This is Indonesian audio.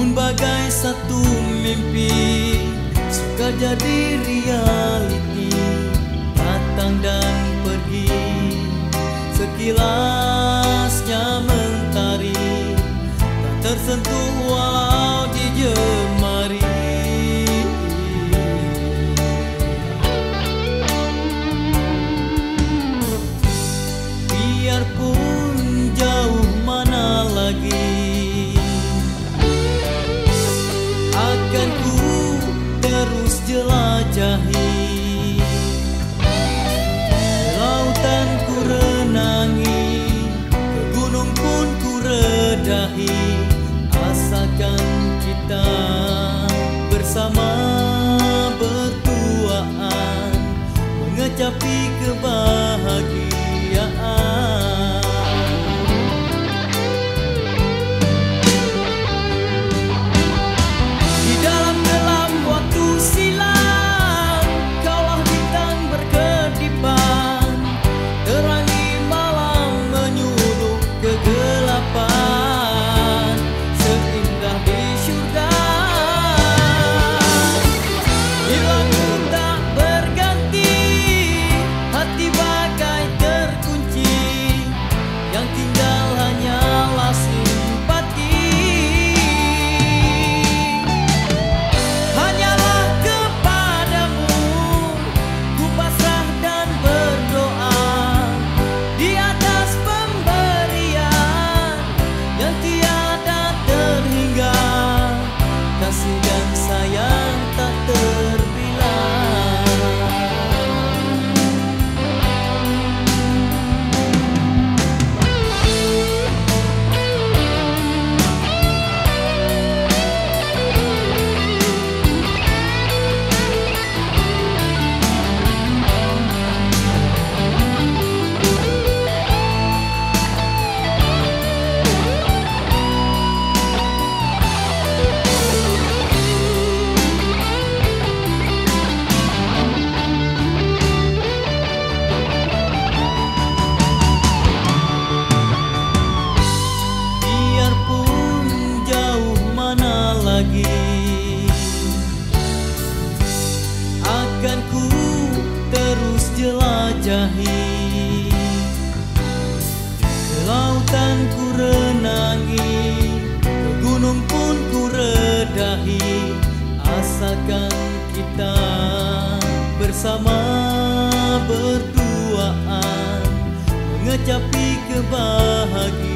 Namun bagai satu mimpi Suka jadi realiti. Datang dan pergi Sekilasnya mentari. Tak tersentuh peak above. lautan ku renangi Ke gunung pun ku redahi Asalkan kita bersama berduaan Mengecapi kebahagiaan.